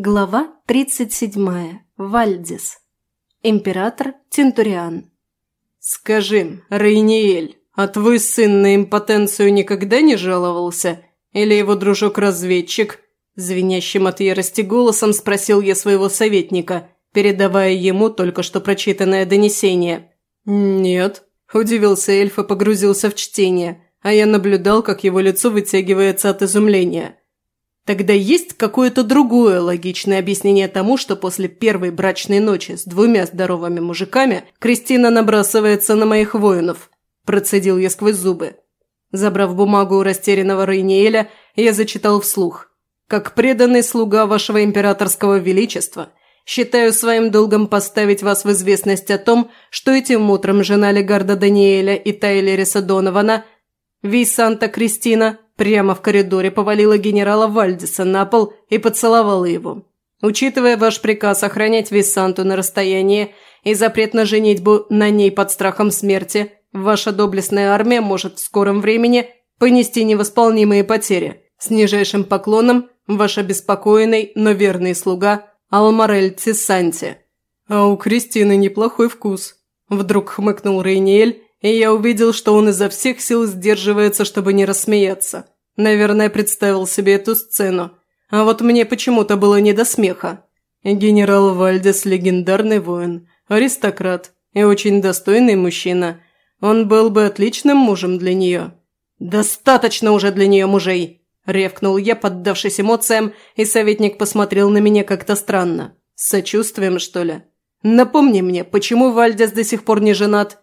Глава 37. Вальдис. Император Тинтуриан. «Скажи, Рейниэль, а твой сын на импотенцию никогда не жаловался? Или его дружок-разведчик?» Звенящим от ярости голосом спросил я своего советника, передавая ему только что прочитанное донесение. «Нет», – удивился эльф и погрузился в чтение, а я наблюдал, как его лицо вытягивается от изумления. Тогда есть какое-то другое логичное объяснение тому, что после первой брачной ночи с двумя здоровыми мужиками Кристина набрасывается на моих воинов. Процедил я сквозь зубы. Забрав бумагу у растерянного Рейниэля, я зачитал вслух. «Как преданный слуга вашего императорского величества, считаю своим долгом поставить вас в известность о том, что этим утром жена Легарда Даниэля и Тайлериса Донована, Вейсанта Кристина, Прямо в коридоре повалила генерала Вальдиса на пол и поцеловала его. Учитывая ваш приказ охранять Висанту на расстоянии и запрет на женитьбу на ней под страхом смерти, ваша доблестная армия может в скором времени понести невосполнимые потери. С нижайшим поклоном, ваш обеспокоенный, но верный слуга Алмарель Цисанти. А у Кристины неплохой вкус. Вдруг хмыкнул Рейниэль и я увидел, что он изо всех сил сдерживается, чтобы не рассмеяться. Наверное, представил себе эту сцену. А вот мне почему-то было не до смеха. Генерал Вальдес – легендарный воин, аристократ и очень достойный мужчина. Он был бы отличным мужем для нее. «Достаточно уже для нее мужей!» – ревкнул я, поддавшись эмоциям, и советник посмотрел на меня как-то странно. С сочувствием, что ли? «Напомни мне, почему Вальдес до сих пор не женат?»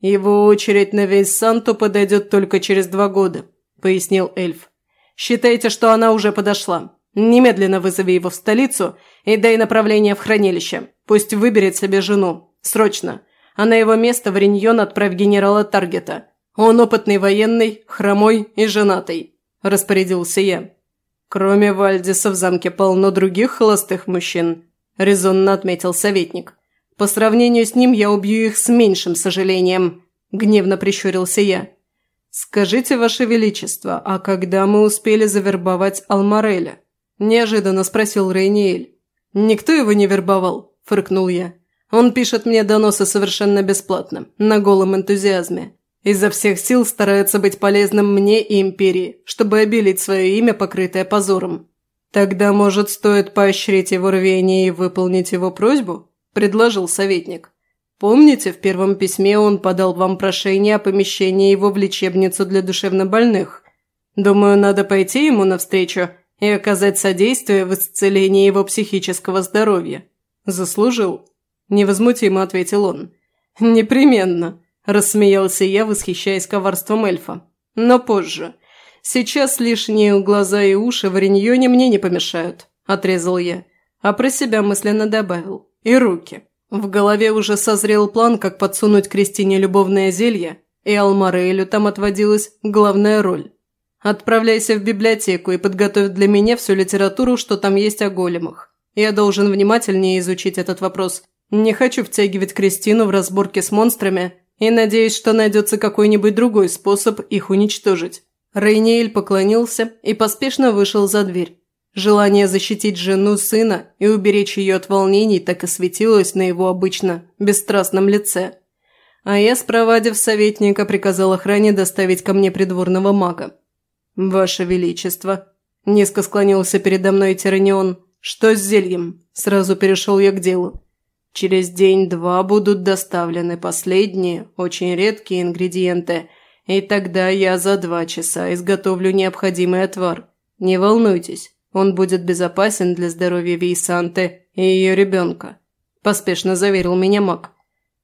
«Его очередь на весь Санту подойдет только через два года», – пояснил эльф. «Считайте, что она уже подошла. Немедленно вызови его в столицу и дай направление в хранилище. Пусть выберет себе жену. Срочно. А на его место в Риньон отправь генерала Таргета. Он опытный военный, хромой и женатый», – распорядился я. «Кроме Вальдиса в замке полно других холостых мужчин», – резонно отметил советник. По сравнению с ним я убью их с меньшим сожалением», – гневно прищурился я. «Скажите, Ваше Величество, а когда мы успели завербовать Алмареля?» – неожиданно спросил Рейниэль. «Никто его не вербовал», – фыркнул я. «Он пишет мне доносы совершенно бесплатно, на голом энтузиазме. Изо всех сил старается быть полезным мне и Империи, чтобы обелить свое имя, покрытое позором. Тогда, может, стоит поощрить его рвение и выполнить его просьбу?» – предложил советник. «Помните, в первом письме он подал вам прошение о помещении его в лечебницу для душевнобольных? Думаю, надо пойти ему навстречу и оказать содействие в исцелении его психического здоровья. Заслужил?» – невозмутимо ответил он. «Непременно», – рассмеялся я, восхищаясь коварством эльфа. «Но позже. Сейчас лишние глаза и уши в Риньоне мне не помешают», – отрезал я, а про себя мысленно добавил и руки. В голове уже созрел план, как подсунуть Кристине любовное зелье, и Алмарелю там отводилась главная роль. Отправляйся в библиотеку и подготовь для меня всю литературу, что там есть о големах. Я должен внимательнее изучить этот вопрос. Не хочу втягивать Кристину в разборки с монстрами и надеюсь, что найдется какой-нибудь другой способ их уничтожить. Рейниэль поклонился и поспешно вышел за дверь. Желание защитить жену сына и уберечь ее от волнений так и светилось на его обычно бесстрастном лице. А я, спровадив советника, приказал охране доставить ко мне придворного мага. «Ваше Величество!» – низко склонился передо мной Тиранион. «Что с зельем?» – сразу перешел я к делу. «Через день-два будут доставлены последние, очень редкие ингредиенты, и тогда я за два часа изготовлю необходимый отвар. Не волнуйтесь, он будет безопасен для здоровья Вейсанты и ее ребенка», – поспешно заверил меня маг.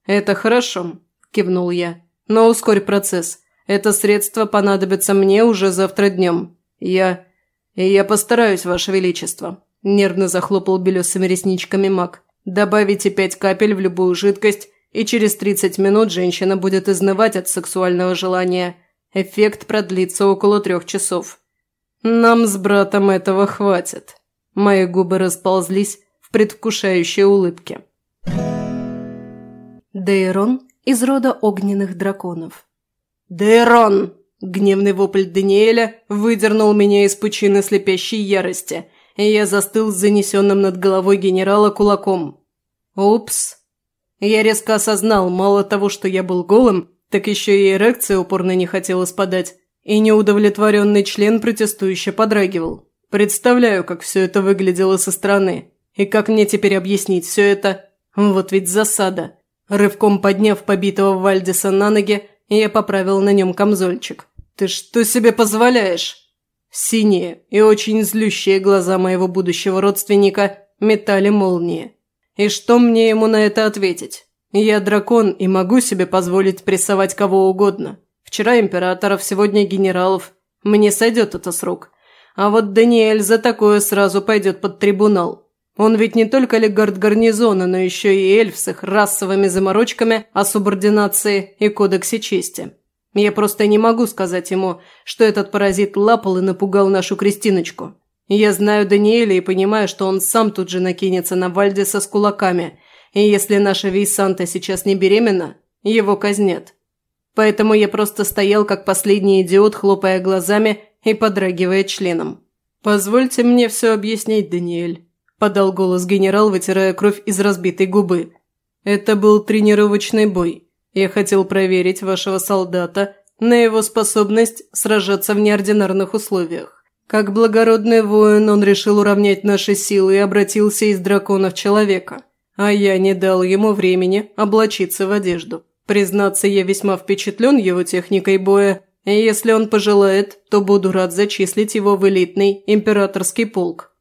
«Это хорошо», – кивнул я. «Но ускорь процесс. Это средство понадобится мне уже завтра днем. Я... Я постараюсь, Ваше Величество», – нервно захлопал белесыми ресничками маг. «Добавите пять капель в любую жидкость, и через 30 минут женщина будет изнывать от сексуального желания. Эффект продлится около трех часов». «Нам с братом этого хватит». Мои губы расползлись в предвкушающей улыбке. Дейрон из рода огненных драконов. «Дейрон!» – гневный вопль Даниэля выдернул меня из пучины слепящей ярости, и я застыл с занесенным над головой генерала кулаком. Упс. Я резко осознал, мало того, что я был голым, так еще и эрекция упорно не хотела спадать, и неудовлетворенный член протестующе подрагивал. Представляю, как все это выглядело со стороны. И как мне теперь объяснить все это? Вот ведь засада. Рывком подняв побитого Вальдиса на ноги, я поправил на нем камзольчик. «Ты что себе позволяешь?» Синие и очень злющие глаза моего будущего родственника метали молнии. И что мне ему на это ответить? Я дракон и могу себе позволить прессовать кого угодно. Вчера императоров, сегодня генералов. Мне сойдет это с рук. А вот Даниэль за такое сразу пойдет под трибунал. Он ведь не только легард гарнизона, но еще и эльф с их расовыми заморочками о субординации и кодексе чести. Я просто не могу сказать ему, что этот паразит лапал и напугал нашу Кристиночку. Я знаю Даниэля и понимаю, что он сам тут же накинется на Вальдиса с кулаками, и если наша Вейсанта сейчас не беременна, его казнят. Поэтому я просто стоял как последний идиот, хлопая глазами и подрагивая членом. «Позвольте мне все объяснить, Даниэль», – подал голос генерал, вытирая кровь из разбитой губы. «Это был тренировочный бой. Я хотел проверить вашего солдата на его способность сражаться в неординарных условиях. Как благородный воин он решил уравнять наши силы и обратился из дракона в человека, а я не дал ему времени облачиться в одежду. Признаться, я весьма впечатлен его техникой боя и если он пожелает, то буду рад зачислить его в элитный императорский полк.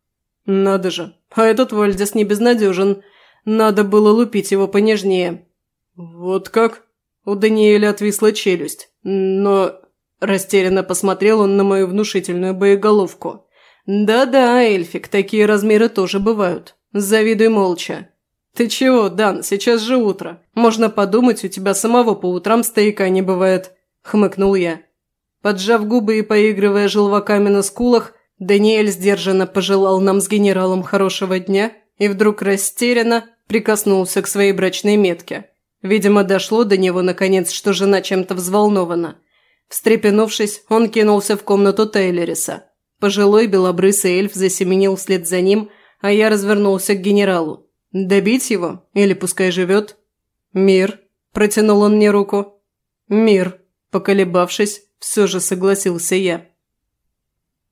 Надо же, а этот Вальдес не безнадежен. Надо было лупить его понежнее. Вот как? У Даниэля отвисла челюсть. Но... Растерянно посмотрел он на мою внушительную боеголовку. «Да-да, Эльфик, такие размеры тоже бывают. Завидуй молча. Ты чего, Дан, сейчас же утро. Можно подумать, у тебя самого по утрам стояка не бывает», – хмыкнул я. Поджав губы и поигрывая желваками на скулах, Даниэль сдержанно пожелал нам с генералом хорошего дня и вдруг растерянно прикоснулся к своей брачной метке. Видимо, дошло до него, наконец, что жена чем-то взволнована. Встрепенувшись, он кинулся в комнату Тейлериса. Пожилой белобрысый эльф засеменил вслед за ним, а я развернулся к генералу. «Добить его? Или пускай живет?» «Мир», – протянул он мне руку. «Мир», – поколебавшись, все же согласился я.